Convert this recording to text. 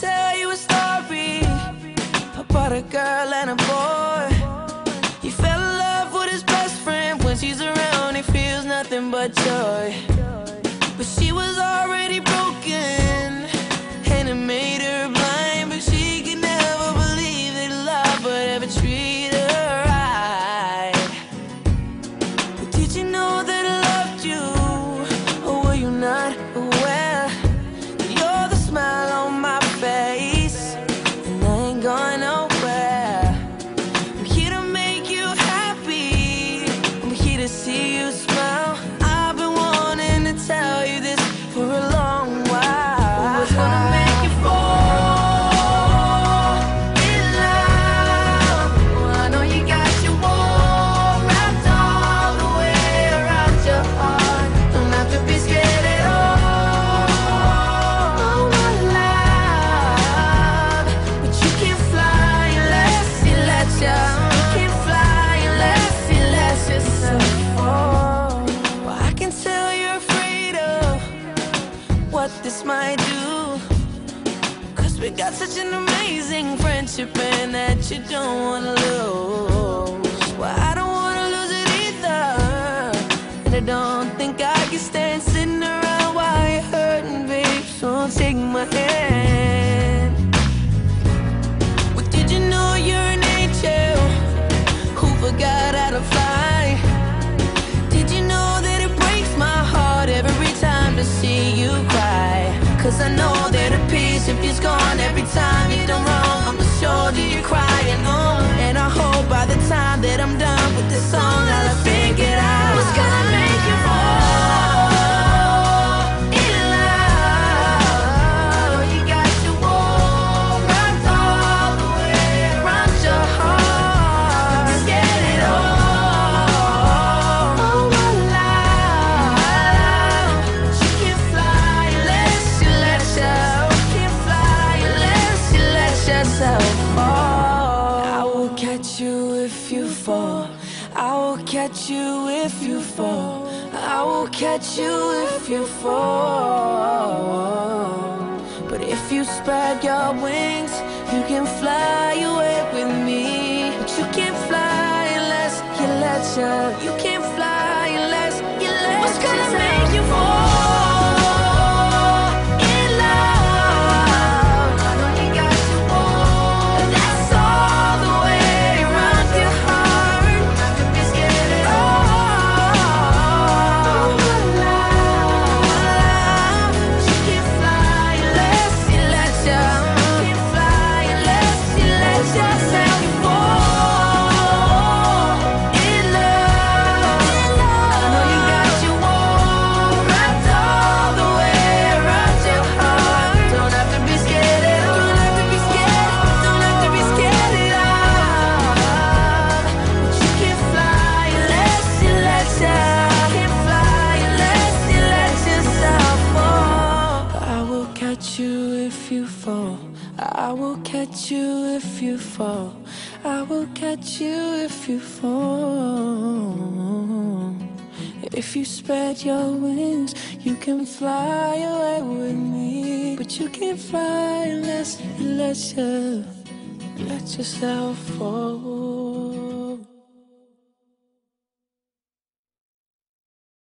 Tell you a story about a girl and a boy. You fell in love with his best friend. When she's around, it feels nothing but joy. But she was already. what this might do. Cause we got such an amazing friendship and that you don't wanna you cry. Cause I know that a piece of you's gone every time you done wrong I'm sure shoulder you cry. will catch you if you fall. I will catch you if you fall. But if you spread your wings, you can fly away with me. But you can't fly unless you let you. You can't fly unless you let What's gonna make you fall? I will catch you if you fall. I will catch you if you fall. If you spread your wings, you can fly away with me. But you can't fly unless, unless you let yourself fall.